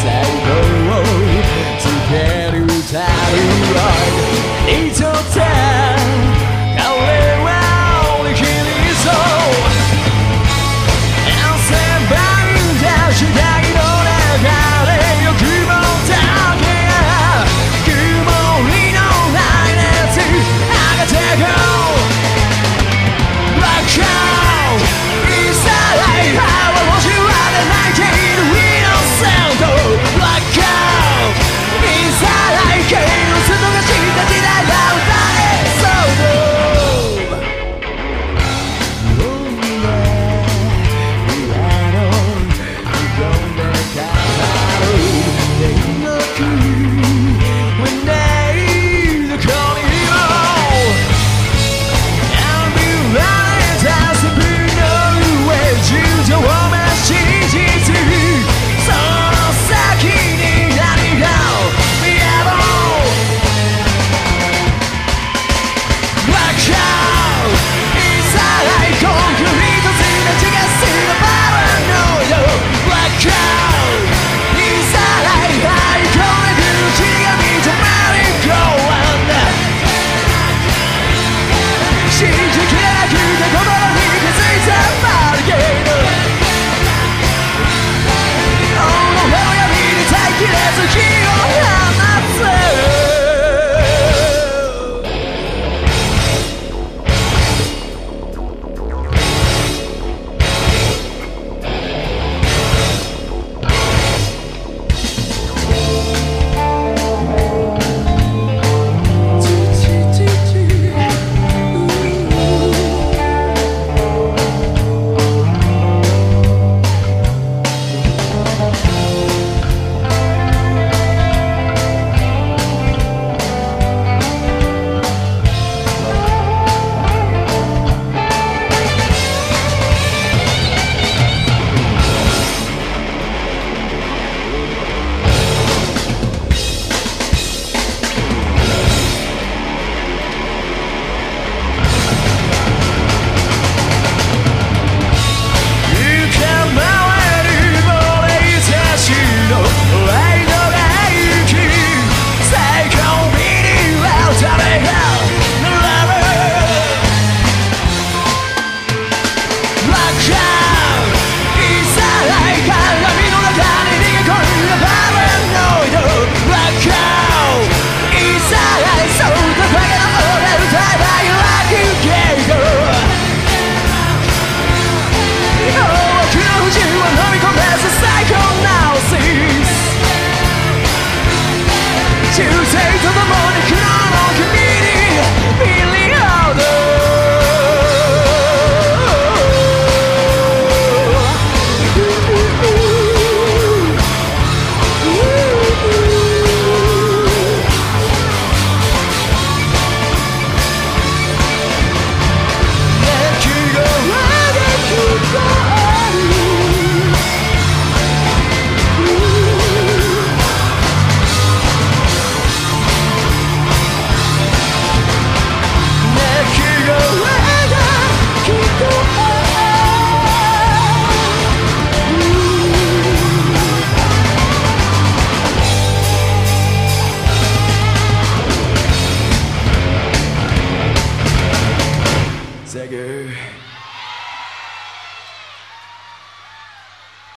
最高をつける旅はいつも Tuesday to the morning.